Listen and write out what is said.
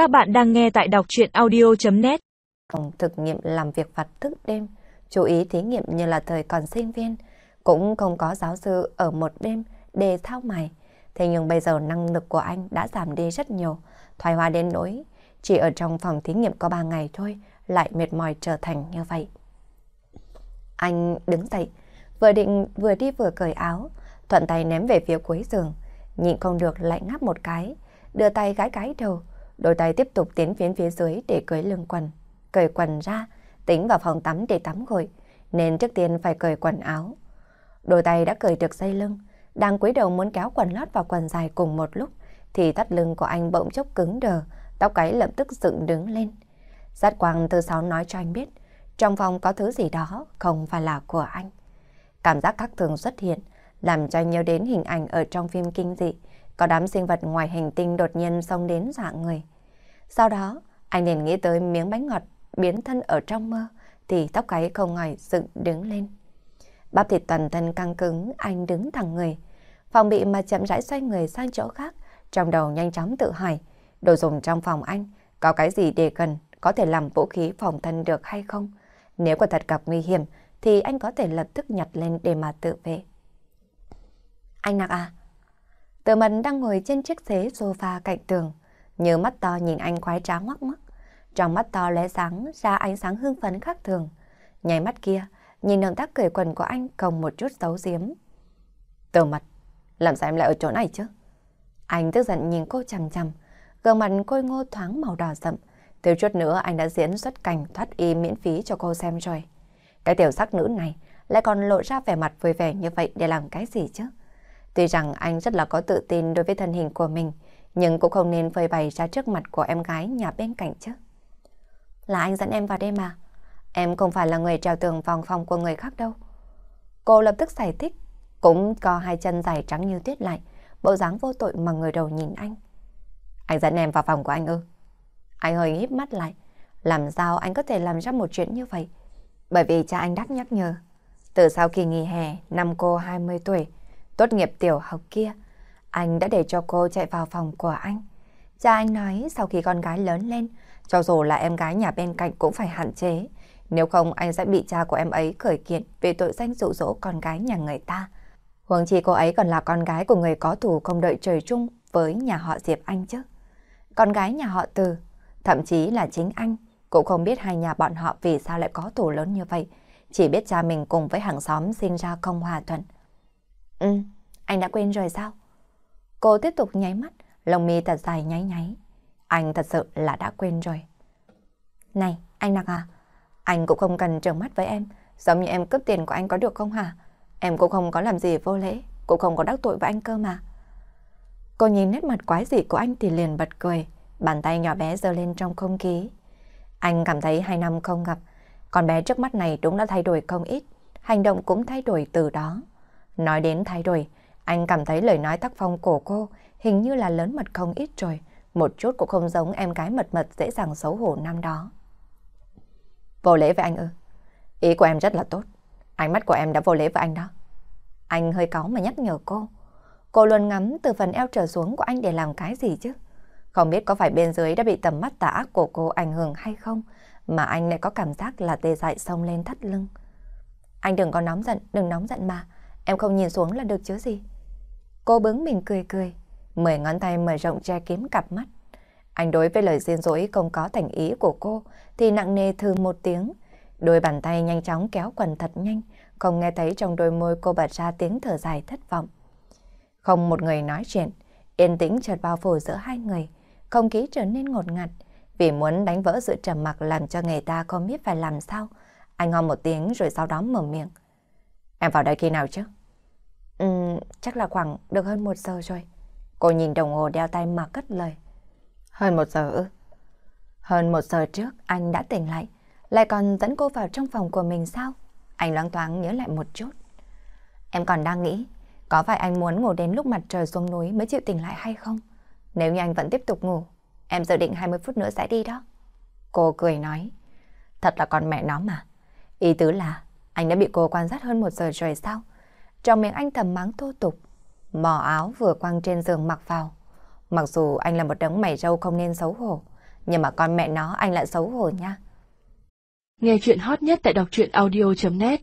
Các bạn đang nghe tại đọc chuyện audio.net Phòng thực nghiệm làm việc vặt thức đêm, chú ý thí nghiệm như là thời còn sinh viên, cũng không có giáo sư ở một đêm để thao mày. Thế nhưng bây giờ năng lực của anh đã giảm đi rất nhiều, thoái hóa đến nỗi chỉ ở trong phòng thí nghiệm có 3 ngày thôi lại mệt mỏi trở thành như vậy. Anh đứng dậy, vừa định vừa đi vừa cởi áo, thuận tay ném về phía cuối giường, nhịn không được lại ngáp một cái, đưa tay gái cái đầu, đôi tay tiếp tục tiến phía phía dưới để cởi lưng quần. Cởi quần ra, tính vào phòng tắm để tắm gội, nên trước tiên phải cởi quần áo. Đôi tay đã cởi được dây lưng, đang cúi đầu muốn kéo quần lót vào quần dài cùng một lúc, thì thắt lưng của anh bỗng chốc cứng đờ, tóc gáy lập tức dựng đứng lên. Giác quang thứ sáu nói cho anh biết, trong phòng có thứ gì đó không phải là của anh. Cảm giác khác thường xuất hiện, làm cho anh nhớ đến hình ảnh ở trong phim kinh dị, có đám sinh vật ngoài hành tinh đột nhiên xông đến dạng người. Sau đó, anh liền nghĩ tới miếng bánh ngọt biến thân ở trong mơ, thì tóc gáy không ngòi dựng đứng lên. Bắp thịt toàn thân căng cứng, anh đứng thẳng người. Phòng bị mà chậm rãi xoay người sang chỗ khác, trong đầu nhanh chóng tự hỏi, đồ dùng trong phòng anh có cái gì để cần có thể làm vũ khí phòng thân được hay không? Nếu quả thật gặp nguy hiểm thì anh có thể lập tức nhặt lên để mà tự vệ. Anh Nạc à? Tự mẫn đang ngồi trên chiếc ghế sofa cạnh tường, như mắt to nhìn anh khoái trá ngoắc mắt. Trong mắt to lóe sáng ra ánh sáng hưng phấn khác thường. Nháy mắt kia, nhìn động tác cởi quần của anh không một chút xấu giếm. Từ mặt, làm sao em lại ở chỗ này chứ? Anh tức giận nhìn cô chằm chằm, gương mặt côi ngô thoáng màu đỏ sậm. Thiếu chút nữa anh đã diễn xuất cảnh thoát y miễn phí cho cô xem rồi. Cái tiểu sắc nữ này lại còn lộ ra vẻ mặt vui vẻ như vậy để làm cái gì chứ? Tuy rằng anh rất là có tự tin đối với thân hình của mình, nhưng cũng không nên phơi bày ra trước mặt của em gái nhà bên cạnh chứ. Là anh dẫn em vào đây mà. Em không phải là người trèo tường vòng phòng của người khác đâu. Cô lập tức giải thích, cũng có hai chân dài trắng như tuyết lại, bộ dáng vô tội mà người đầu nhìn anh. Anh dẫn em vào phòng của anh ư? Anh hơi híp mắt lại, làm sao anh có thể làm ra một chuyện như vậy? Bởi vì cha anh đắc nhắc nhở, từ sau kỳ nghỉ hè năm cô 20 tuổi, tốt nghiệp tiểu học kia, anh đã để cho cô chạy vào phòng của anh. Cha anh nói sau khi con gái lớn lên, cho dù là em gái nhà bên cạnh cũng phải hạn chế. Nếu không anh sẽ bị cha của em ấy khởi kiện về tội danh dụ dỗ con gái nhà người ta. Huống chi cô ấy còn là con gái của người có thù không đợi trời chung với nhà họ Diệp Anh chứ. Con gái nhà họ Từ, thậm chí là chính anh, cũng không biết hai nhà bọn họ vì sao lại có thù lớn như vậy. Chỉ biết cha mình cùng với hàng xóm sinh ra không hòa thuận. Ừ, anh đã quên rồi sao? Cô tiếp tục nháy mắt, lông mi thật dài nháy nháy. Anh thật sự là đã quên rồi. Này, anh Nạc à, anh cũng không cần trợn mắt với em, giống như em cướp tiền của anh có được không hả? Em cũng không có làm gì vô lễ, cũng không có đắc tội với anh cơ mà. Cô nhìn nét mặt quái dị của anh thì liền bật cười, bàn tay nhỏ bé giơ lên trong không khí. Anh cảm thấy hai năm không gặp, con bé trước mắt này đúng đã thay đổi không ít, hành động cũng thay đổi từ đó. Nói đến thay đổi, anh cảm thấy lời nói tác phong của cô hình như là lớn mật không ít rồi, một chút cũng không giống em gái mật mật dễ dàng xấu hổ năm đó. Vô lễ với anh ư? Ý của em rất là tốt. Ánh mắt của em đã vô lễ với anh đó. Anh hơi cáu mà nhắc nhở cô. Cô luôn ngắm từ phần eo trở xuống của anh để làm cái gì chứ? Không biết có phải bên dưới đã bị tầm mắt tà ác của cô ảnh hưởng hay không, mà anh lại có cảm giác là tê dại sông lên thắt lưng. Anh đừng có nóng giận, đừng nóng giận mà. Em không nhìn xuống là được chứ gì. Cô bướng mình cười cười, mười ngón tay mở rộng che kín cặp mắt. Anh đối với lời xin dỗi không có thành ý của cô thì nặng nề thư một tiếng. Đôi bàn tay nhanh chóng kéo quần thật nhanh, không nghe thấy trong đôi môi cô bật ra tiếng thở dài thất vọng. Không một người nói chuyện, yên tĩnh chợt bao phủ giữa hai người, không khí trở nên ngột ngạt. Vì muốn đánh vỡ sự trầm mặc làm cho người ta không biết phải làm sao, anh ho một tiếng rồi sau đó mở miệng. Em vào đây khi nào chứ? Ừ, chắc là khoảng được hơn một giờ rồi. Cô nhìn đồng hồ đeo tay mà cất lời. Hơn một giờ ư? Hơn một giờ trước anh đã tỉnh lại, lại còn dẫn cô vào trong phòng của mình sao? Anh loáng thoáng nhớ lại một chút. Em còn đang nghĩ, có phải anh muốn ngủ đến lúc mặt trời xuống núi mới chịu tỉnh lại hay không? Nếu như anh vẫn tiếp tục ngủ, em dự định 20 phút nữa sẽ đi đó. Cô cười nói, thật là con mẹ nó mà. Ý tứ là, anh đã bị cô quan sát hơn một giờ rồi sao? Trong miệng anh thầm mắng thô tục, mò áo vừa quăng trên giường mặc vào. Mặc dù anh là một đấng mày râu không nên xấu hổ, nhưng mà con mẹ nó anh lại xấu hổ nha. Nghe chuyện hot nhất tại đọc truyện audio.net